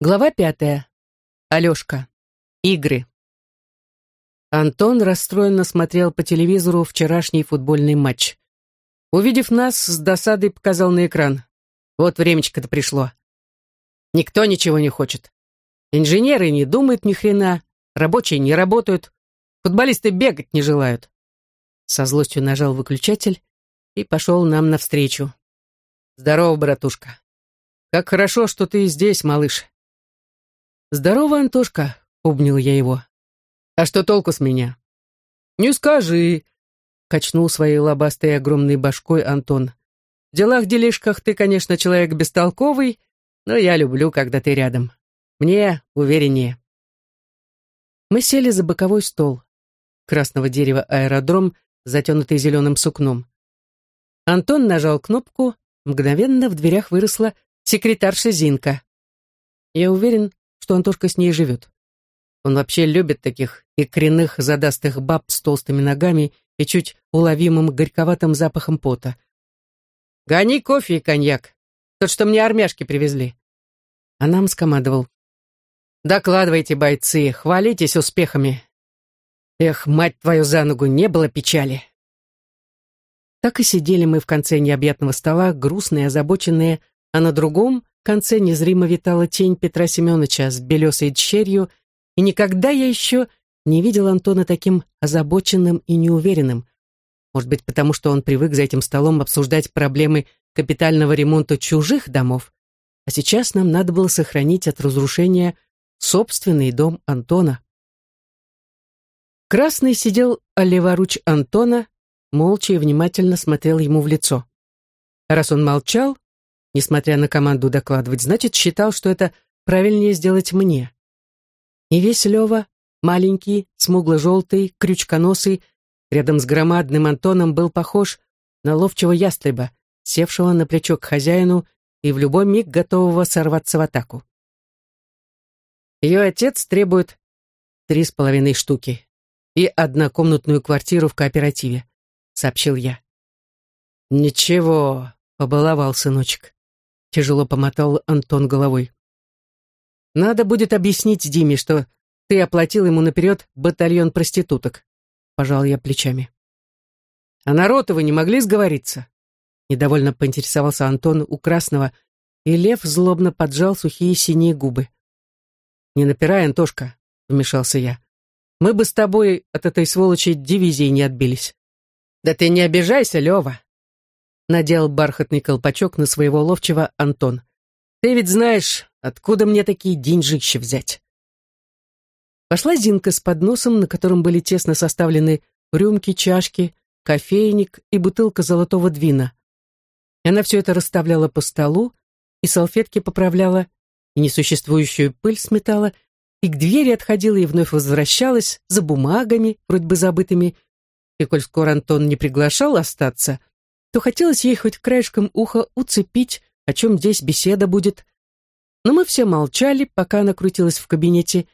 Глава пятая. Алешка. Игры. Антон расстроенно смотрел по телевизору вчерашний футбольный матч. Увидев нас, с досадой показал на экран. Вот времечко-то пришло. Никто ничего не хочет. Инженеры не думают ни хрена, рабочие не работают, футболисты бегать не желают. Со злостью нажал выключатель и пошел нам навстречу. Здорово, братушка. Как хорошо, что ты здесь, малыш. «Здорово, Антошка», — обнял я его. «А что толку с меня?» «Не скажи», — качнул своей лобастой огромной башкой Антон. «В делах-делишках ты, конечно, человек бестолковый, но я люблю, когда ты рядом. Мне увереннее». Мы сели за боковой стол. Красного дерева аэродром, затянутый зеленым сукном. Антон нажал кнопку, мгновенно в дверях выросла секретарша Зинка. Я уверен, что Антошка с ней живет. Он вообще любит таких икряных задастых баб с толстыми ногами и чуть уловимым горьковатым запахом пота. «Гони кофе и коньяк. Тот, что мне армяшки привезли». А нам скомандовал. «Докладывайте, бойцы, хвалитесь успехами. Эх, мать твою за ногу, не было печали». Так и сидели мы в конце необъятного стола, грустные, озабоченные, а на другом конце незримо витала тень Петра Семеновича с белесой дщерью, и никогда я еще не видел Антона таким озабоченным и неуверенным. Может быть, потому что он привык за этим столом обсуждать проблемы капитального ремонта чужих домов, а сейчас нам надо было сохранить от разрушения собственный дом Антона. Красный сидел леворуч Антона, молча и внимательно смотрел ему в лицо. Раз он молчал, несмотря на команду докладывать, значит, считал, что это правильнее сделать мне. И весь Лева, маленький, смугло-желтый, крючконосый, рядом с громадным Антоном был похож на ловчего ястреба, севшего на плечо к хозяину и в любой миг готового сорваться в атаку. Ее отец требует три с половиной штуки и однокомнатную квартиру в кооперативе, сообщил я. Ничего, побаловал сыночек. Тяжело помотал Антон головой. Надо будет объяснить Диме, что ты оплатил ему наперед батальон проституток. Пожал я плечами. А народ вы не могли сговориться? Недовольно поинтересовался Антон у Красного, и Лев злобно поджал сухие синие губы. «Не напирай, Антошка», — вмешался я. «Мы бы с тобой от этой сволочи дивизии не отбились». «Да ты не обижайся, Лева надел бархатный колпачок на своего ловчего Антон. «Ты ведь знаешь, откуда мне такие деньжища взять?» Пошла Зинка с подносом, на котором были тесно составлены рюмки, чашки, кофейник и бутылка золотого двина. Она все это расставляла по столу, и салфетки поправляла, и несуществующую пыль сметала, и к двери отходила и вновь возвращалась за бумагами, вроде бы забытыми, и коль скоро Антон не приглашал остаться — то хотелось ей хоть краешком уха уцепить, о чем здесь беседа будет. Но мы все молчали, пока она крутилась в кабинете,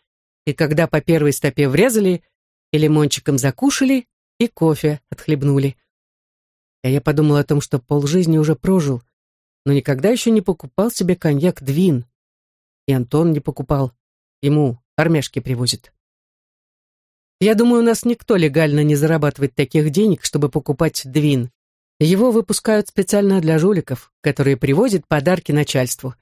и когда по первой стопе врезали, и лимончиком закушали, и кофе отхлебнули. А я подумал о том, что полжизни уже прожил, но никогда еще не покупал себе коньяк «Двин». И Антон не покупал. Ему армяшки привозят. Я думаю, у нас никто легально не зарабатывает таких денег, чтобы покупать «Двин». Его выпускают специально для жуликов, которые привозят подарки начальству.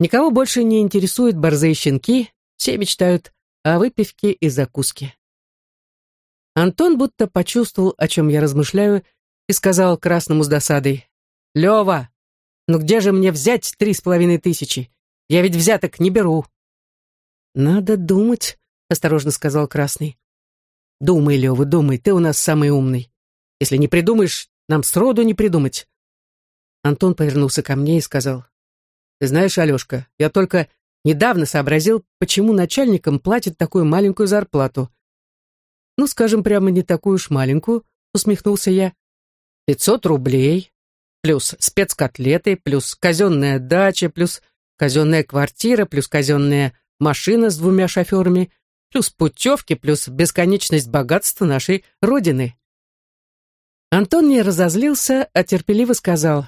Никого больше не интересуют борзые щенки, все мечтают о выпивке и закуске. Антон будто почувствовал, о чем я размышляю, и сказал Красному с досадой, «Лева, ну где же мне взять три с половиной тысячи? Я ведь взяток не беру». «Надо думать», — осторожно сказал Красный. «Думай, Лева, думай, ты у нас самый умный. Если не придумаешь, нам сроду не придумать. Антон повернулся ко мне и сказал. Ты знаешь, Алешка, я только недавно сообразил, почему начальникам платят такую маленькую зарплату. Ну, скажем, прямо не такую уж маленькую, усмехнулся я. Пятьсот рублей, плюс спецкотлеты, плюс казенная дача, плюс казенная квартира, плюс казенная машина с двумя шоферами, плюс путевки, плюс бесконечность богатства нашей Родины. Антон не разозлился, а терпеливо сказал,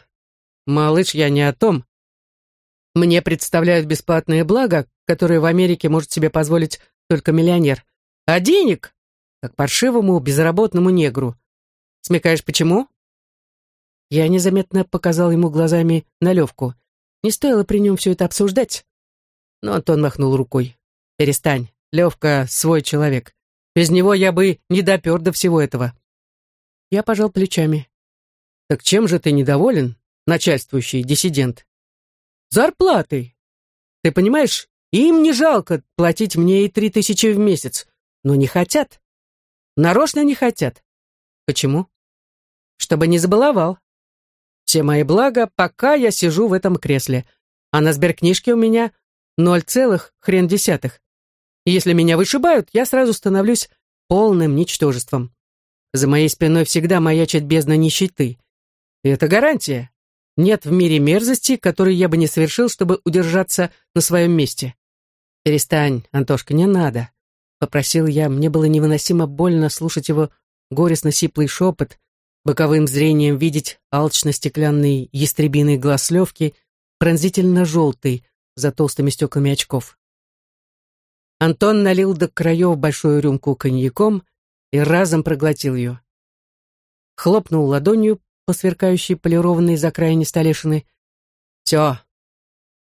«Малыш, я не о том. Мне представляют бесплатные блага, которые в Америке может себе позволить только миллионер. А денег, как паршивому безработному негру. Смекаешь, почему? Я незаметно показал ему глазами на Левку. Не стоило при нем все это обсуждать. Но Антон махнул рукой. «Перестань, Левка свой человек. Без него я бы не допер до всего этого». Я пожал плечами. «Так чем же ты недоволен, начальствующий диссидент?» «Зарплатой. Ты понимаешь, им не жалко платить мне и три тысячи в месяц, но не хотят. Нарочно не хотят. Почему? Чтобы не забаловал. Все мои блага, пока я сижу в этом кресле. А на сберкнижке у меня ноль целых хрен десятых. Если меня вышибают, я сразу становлюсь полным ничтожеством. За моей спиной всегда маячит бездна нищеты. И это гарантия. Нет в мире мерзости, которой я бы не совершил, чтобы удержаться на своем месте. «Перестань, Антошка, не надо», — попросил я. Мне было невыносимо больно слушать его горестно-сиплый шепот, боковым зрением видеть алчно-стеклянный ястребиный глаз Левки, пронзительно-желтый, за толстыми стеклами очков. Антон налил до краев большую рюмку коньяком и разом проглотил ее. Хлопнул ладонью по сверкающей полированной закраине столешины. «Все.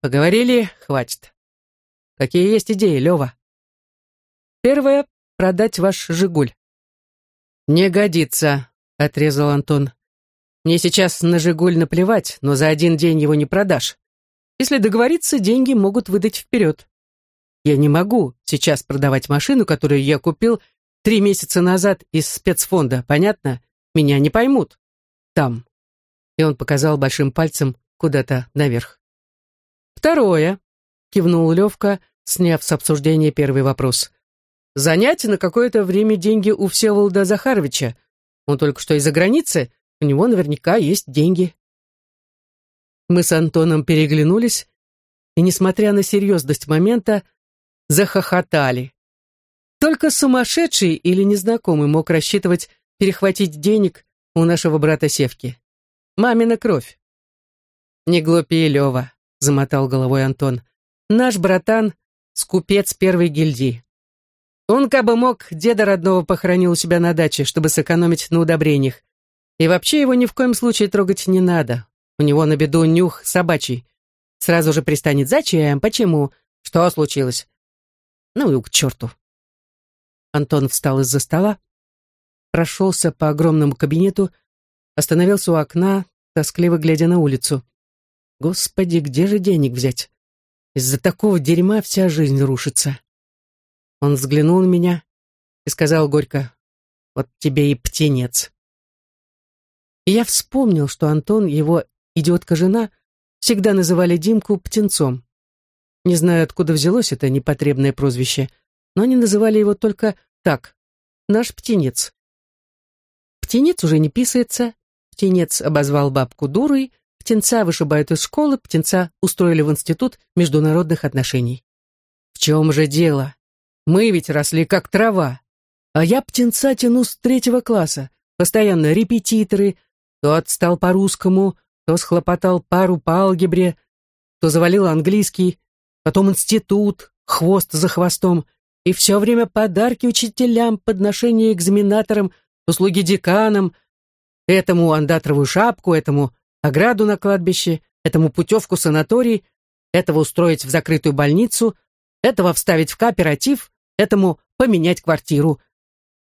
Поговорили, хватит. Какие есть идеи, Лева?» «Первое — продать ваш «Жигуль». «Не годится», — отрезал Антон. «Мне сейчас на «Жигуль» наплевать, но за один день его не продашь. Если договориться, деньги могут выдать вперед. Я не могу сейчас продавать машину, которую я купил три месяца назад из спецфонда, понятно? Меня не поймут. Там». И он показал большим пальцем куда-то наверх. «Второе», — кивнул Левка, сняв с обсуждения первый вопрос. «Занять на какое-то время деньги у Всеволода Захаровича, он только что из-за границы, у него наверняка есть деньги. Мы с Антоном переглянулись и, несмотря на серьезность момента, захохотали. Только сумасшедший или незнакомый мог рассчитывать перехватить денег у нашего брата Севки. Мамина кровь. «Не глупее, Лева», — замотал головой Антон. «Наш братан — скупец первой гильдии. Он, кабы мог, деда родного похоронил у себя на даче, чтобы сэкономить на удобрениях. И вообще его ни в коем случае трогать не надо. У него на беду нюх собачий. Сразу же пристанет за чаем. Почему? Что случилось? Ну и к черту. Антон встал из-за стола, прошелся по огромному кабинету, остановился у окна, тоскливо глядя на улицу. Господи, где же денег взять? Из-за такого дерьма вся жизнь рушится. Он взглянул на меня и сказал горько, «Вот тебе и птенец». И я вспомнил, что Антон, его идиотка-жена, всегда называли Димку птенцом. Не знаю, откуда взялось это непотребное прозвище, но они называли его только так, наш птенец. Птенец уже не писается, птенец обозвал бабку дурой, птенца вышибают из школы, птенца устроили в институт международных отношений. В чем же дело? Мы ведь росли как трава. А я птенца тяну с третьего класса. Постоянно репетиторы, то отстал по русскому, то схлопотал пару по алгебре, то завалил английский, потом институт, хвост за хвостом, и все время подарки учителям, подношения экзаменаторам, услуги деканам, этому андатровую шапку, этому ограду на кладбище, этому путевку в санаторий, этого устроить в закрытую больницу, этого вставить в кооператив, этому поменять квартиру.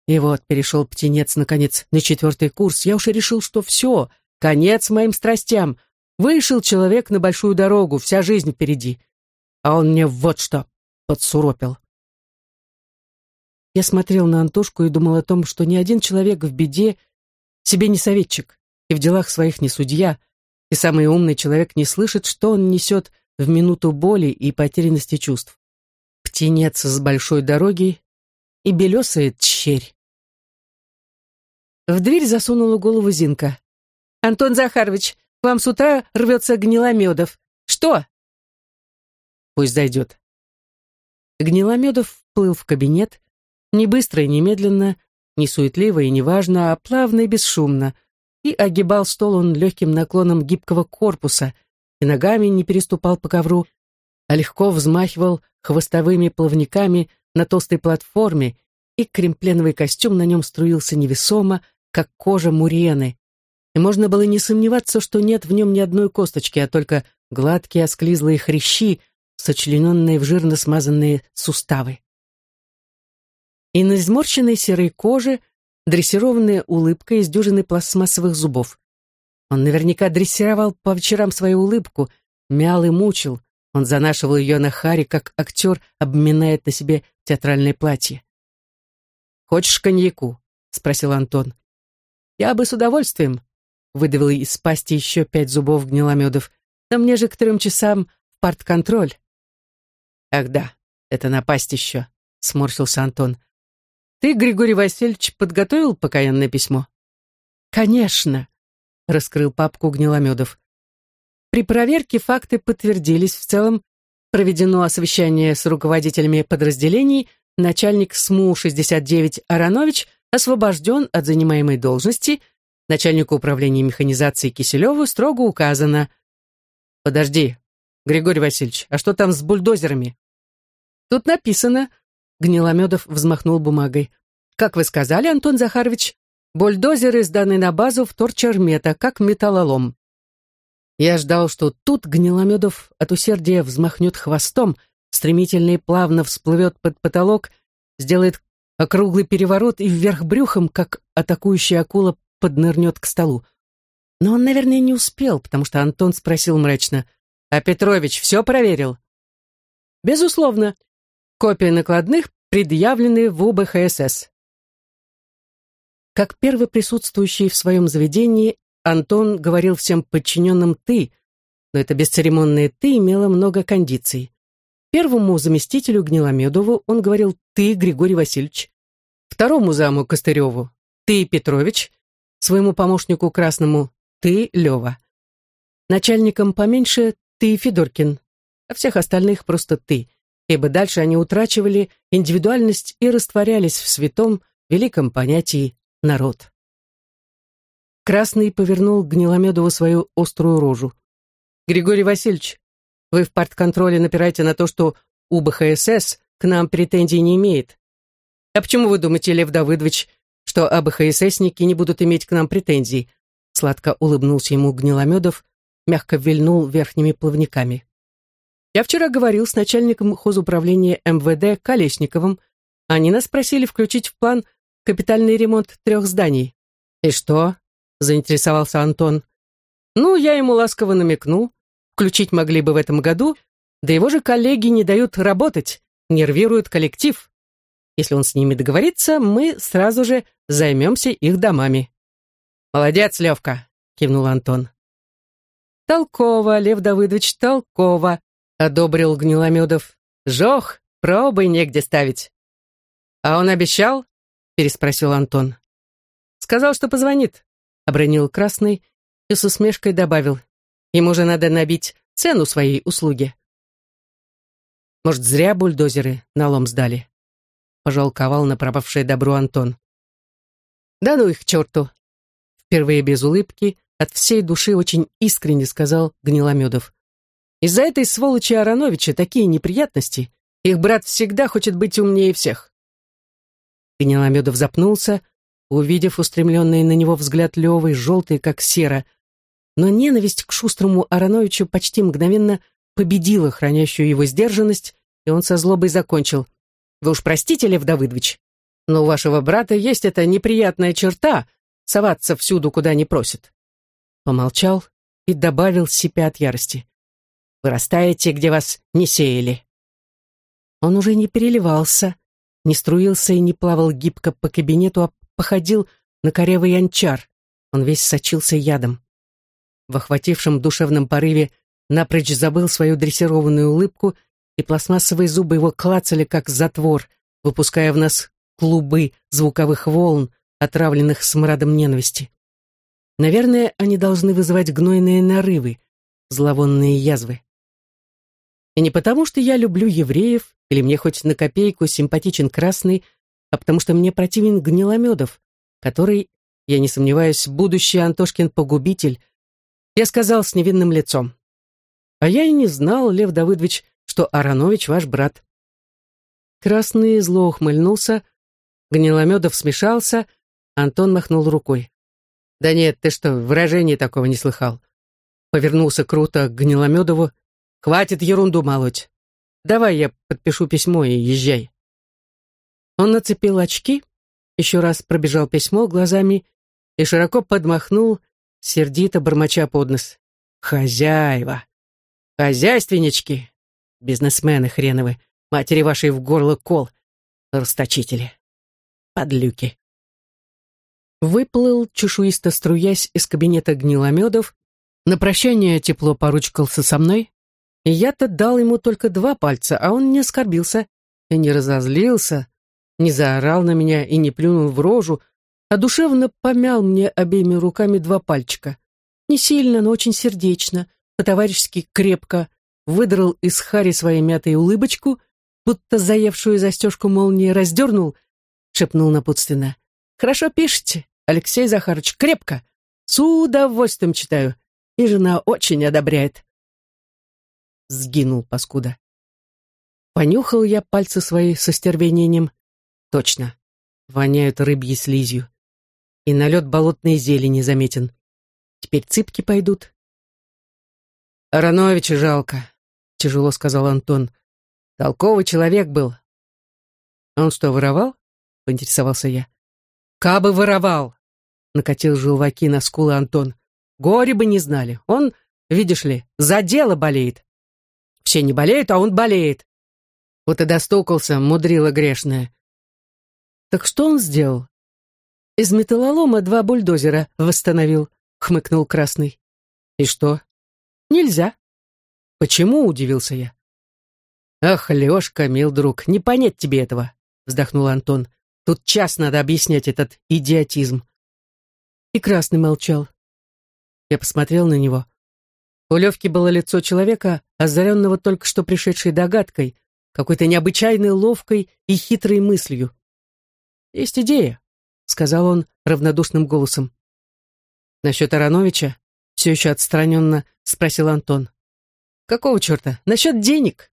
И вот перешел птенец, наконец, на четвертый курс. Я уж и решил, что все, конец моим страстям. Вышел человек на большую дорогу, вся жизнь впереди. А он мне вот что подсуропил. Я смотрел на Антошку и думал о том, что ни один человек в беде себе не советчик, и в делах своих не судья, и самый умный человек не слышит, что он несет в минуту боли и потерянности чувств птенец с большой дороги и белесая тщерь. В дверь засунула голову Зинка. «Антон Захарович, вам с утра рвется Гниломедов. Что?» «Пусть зайдет». Гниломедов вплыл в кабинет, не быстро и не медленно, не суетливо и не важно, а плавно и бесшумно, и огибал стол он легким наклоном гибкого корпуса, и ногами не переступал по ковру, а легко взмахивал хвостовыми плавниками на толстой платформе, и кремпленовый костюм на нем струился невесомо, как кожа мурены, и можно было не сомневаться, что нет в нем ни одной косточки, а только гладкие осклизлые хрящи, сочлененные в жирно смазанные суставы. И на изморщенной серой коже дрессированная улыбка из дюжины пластмассовых зубов. Он наверняка дрессировал по вечерам свою улыбку, мял и мучил, он занашивал ее на харе, как актер обминает на себе театральное платье. «Хочешь коньяку?» — спросил Антон. «Я бы с удовольствием», — выдавил из пасти еще пять зубов гниломедов. «Но мне же к трем часам в партконтроль». «Ах да, это напасть еще», — сморщился Антон. «Ты, Григорий Васильевич, подготовил покаянное письмо?» «Конечно», — раскрыл папку гниломедов. При проверке факты подтвердились в целом. Проведено освещение с руководителями подразделений. Начальник СМУ-69 Аронович освобожден от занимаемой должности. Начальнику управления механизации Киселеву строго указано. «Подожди, Григорий Васильевич, а что там с бульдозерами?» «Тут написано...» Гниломедов взмахнул бумагой. «Как вы сказали, Антон Захарович, бульдозеры сданы на базу в Торчермета, как металлолом. Я ждал, что тут Гниломедов от усердия взмахнет хвостом, стремительно и плавно всплывет под потолок, сделает округлый переворот и вверх брюхом, как атакующая акула поднырнет к столу. Но он, наверное, не успел, потому что Антон спросил мрачно, «А Петрович все проверил?» «Безусловно. Копии накладных предъявлены в УБХСС». Как первый присутствующий в своем заведении, Антон говорил всем подчиненным «ты», но это бесцеремонное «ты» имело много кондиций. Первому заместителю Гниломедову он говорил «ты, Григорий Васильевич». Второму заму Костыреву «ты, Петрович». Своему помощнику Красному «ты, Лева». Начальникам поменьше «ты, Федоркин». А всех остальных просто «ты», ибо дальше они утрачивали индивидуальность и растворялись в святом, великом понятии «народ». Красный повернул Гниломедову свою острую рожу. «Григорий Васильевич, вы в партконтроле напираете на то, что УБХСС к нам претензий не имеет. А почему вы думаете, Лев Давыдович, что АБХССники не будут иметь к нам претензий?» Сладко улыбнулся ему Гниломедов, мягко вильнул верхними плавниками. «Я вчера говорил с начальником хозуправления МВД Колесниковым. Они нас просили включить в план капитальный ремонт трех зданий. И что, заинтересовался Антон. Ну, я ему ласково намекнул. Включить могли бы в этом году, да его же коллеги не дают работать, нервируют коллектив. Если он с ними договорится, мы сразу же займемся их домами. «Молодец, Левка!» — кивнул Антон. «Толково, Лев Давыдович, толково!» — одобрил Гниломедов. «Жох, пробы негде ставить». «А он обещал?» — переспросил Антон. «Сказал, что позвонит обронил Красный и с усмешкой добавил, ему же надо набить цену своей услуги. Может, зря бульдозеры налом сдали? Пожалковал на пропавшее добро Антон. Да ну их к черту! Впервые без улыбки, от всей души очень искренне сказал Гниломедов. Из-за этой сволочи Ароновича такие неприятности. Их брат всегда хочет быть умнее всех. Гниломедов запнулся, увидев устремленный на него взгляд Левы, желтый, как сера. Но ненависть к шустрому Ароновичу почти мгновенно победила хранящую его сдержанность, и он со злобой закончил. «Вы уж простите, Лев Давыдович, но у вашего брата есть эта неприятная черта — соваться всюду, куда не просит». Помолчал и добавил, сипя от ярости. «Вырастаете, где вас не сеяли». Он уже не переливался, не струился и не плавал гибко по кабинету, а походил на коревый анчар. Он весь сочился ядом. В охватившем душевном порыве напрочь забыл свою дрессированную улыбку, и пластмассовые зубы его клацали, как затвор, выпуская в нас клубы звуковых волн, отравленных смрадом ненависти. Наверное, они должны вызывать гнойные нарывы, зловонные язвы. И не потому, что я люблю евреев, или мне хоть на копейку симпатичен красный, а потому что мне противен Гниломедов, который, я не сомневаюсь, будущий Антошкин погубитель, я сказал с невинным лицом. А я и не знал, Лев Давыдович, что Аронович ваш брат. Красный зло ухмыльнулся, Гниломедов смешался, Антон махнул рукой. «Да нет, ты что, выражения такого не слыхал?» Повернулся круто к Гниломедову. «Хватит ерунду молоть. Давай я подпишу письмо и езжай». Он нацепил очки, еще раз пробежал письмо глазами и широко подмахнул, сердито бормоча под нос. «Хозяева! Хозяйственнички! Бизнесмены хреновы! Матери вашей в горло кол! Расточители! Подлюки!» Выплыл, чешуисто струясь из кабинета гниломедов, на прощание тепло поручкался со мной, и я-то дал ему только два пальца, а он не оскорбился и не разозлился, не заорал на меня и не плюнул в рожу, а душевно помял мне обеими руками два пальчика. Не сильно, но очень сердечно, по-товарищески крепко, выдрал из Хари своей мятой улыбочку, будто заевшую застежку молнии раздернул, шепнул напутственно. «Хорошо пишете, Алексей Захарович, крепко. С удовольствием читаю. И жена очень одобряет». Сгинул, паскуда. Понюхал я пальцы свои со стервенением. Точно, воняют рыбьей слизью. И налет болотной зелени заметен. Теперь цыпки пойдут. «Ароновича жалко», — тяжело сказал Антон. «Толковый человек был». «Он что, воровал?» — поинтересовался я. «Кабы воровал!» — накатил желваки на скулы Антон. «Горе бы не знали. Он, видишь ли, за дело болеет. Все не болеют, а он болеет. Вот и достукался, мудрила грешная. Так что он сделал? Из металлолома два бульдозера восстановил, хмыкнул Красный. И что? Нельзя. Почему, удивился я. Ах, Лешка, мил друг, не понять тебе этого, вздохнул Антон. Тут час надо объяснять этот идиотизм. И Красный молчал. Я посмотрел на него. У Левки было лицо человека, озаренного только что пришедшей догадкой, какой-то необычайной ловкой и хитрой мыслью. «Есть идея», — сказал он равнодушным голосом. «Насчет Ароновича?» — все еще отстраненно спросил Антон. «Какого черта? Насчет денег?»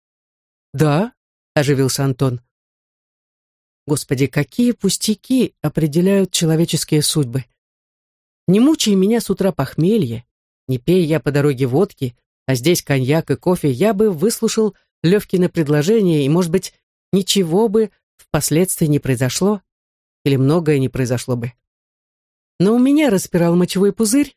«Да», — оживился Антон. Господи, какие пустяки определяют человеческие судьбы. Не мучай меня с утра похмелье, не пей я по дороге водки, а здесь коньяк и кофе, я бы выслушал Левкино предложение, и, может быть, ничего бы впоследствии не произошло, или многое не произошло бы. Но у меня распирал мочевой пузырь,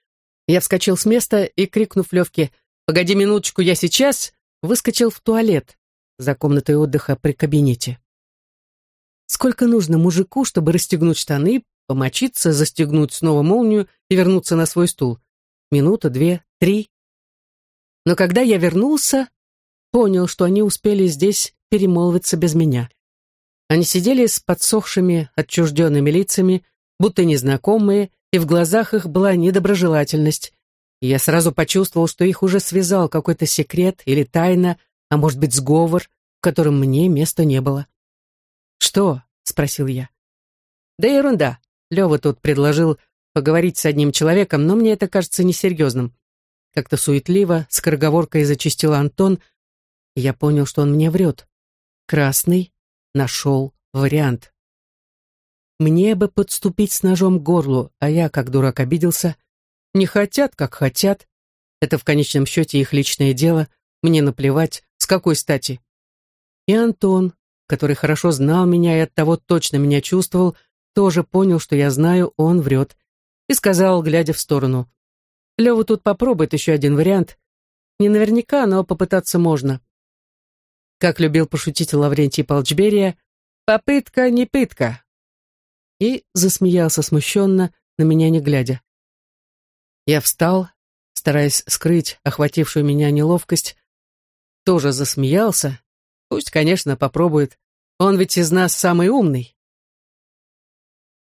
я вскочил с места и, крикнув Левке «Погоди минуточку, я сейчас!», выскочил в туалет за комнатой отдыха при кабинете. Сколько нужно мужику, чтобы расстегнуть штаны, помочиться, застегнуть снова молнию и вернуться на свой стул? Минута, две, три. Но когда я вернулся, понял, что они успели здесь перемолвиться без меня. Они сидели с подсохшими, отчужденными лицами, будто незнакомые, и в глазах их была недоброжелательность. И я сразу почувствовал, что их уже связал какой-то секрет или тайна, а может быть, сговор, в котором мне места не было. «Что?» — спросил я. «Да ерунда. Лёва тут предложил поговорить с одним человеком, но мне это кажется несерьезным». Как-то суетливо, с скороговоркой зачистил Антон, и я понял, что он мне врет. Красный нашел вариант. Мне бы подступить с ножом к горлу, а я, как дурак, обиделся. Не хотят, как хотят. Это в конечном счете их личное дело. Мне наплевать, с какой стати. И Антон, который хорошо знал меня и оттого точно меня чувствовал, тоже понял, что я знаю, он врет, и сказал, глядя в сторону, «Лева тут попробует еще один вариант. Не наверняка, но попытаться можно». Как любил пошутить Лаврентий Павлович Берия, «Попытка не пытка». И засмеялся смущенно, на меня не глядя. Я встал, стараясь скрыть охватившую меня неловкость, тоже засмеялся. Пусть, конечно, попробует, он ведь из нас самый умный.